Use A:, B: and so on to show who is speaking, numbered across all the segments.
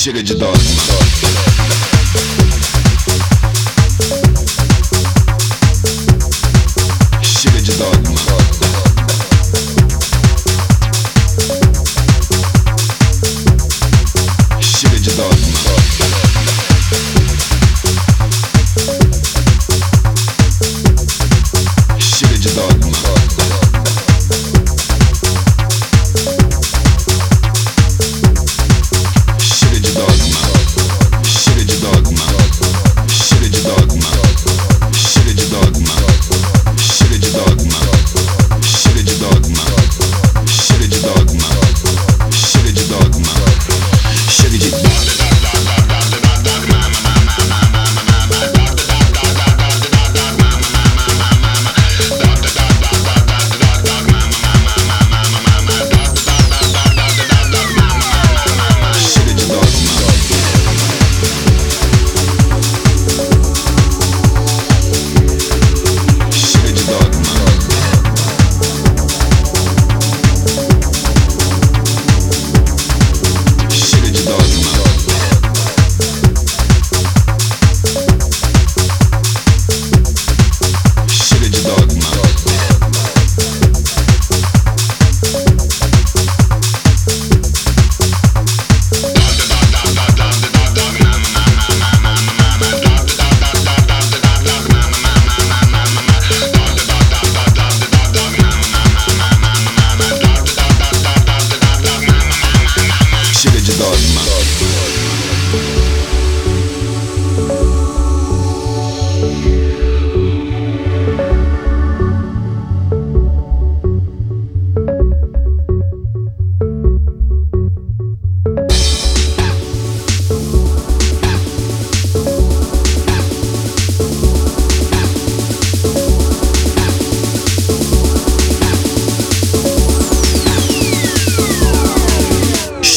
A: Chega de dose.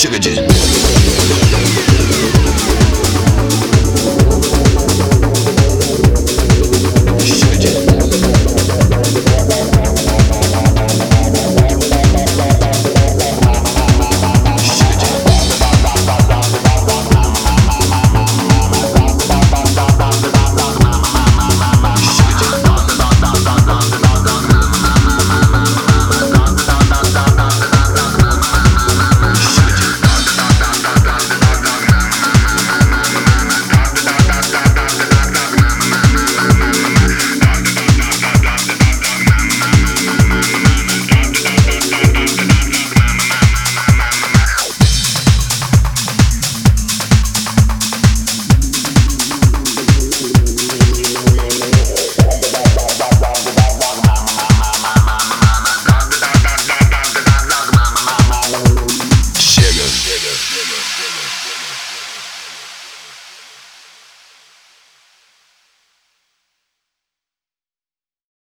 A: sugar just.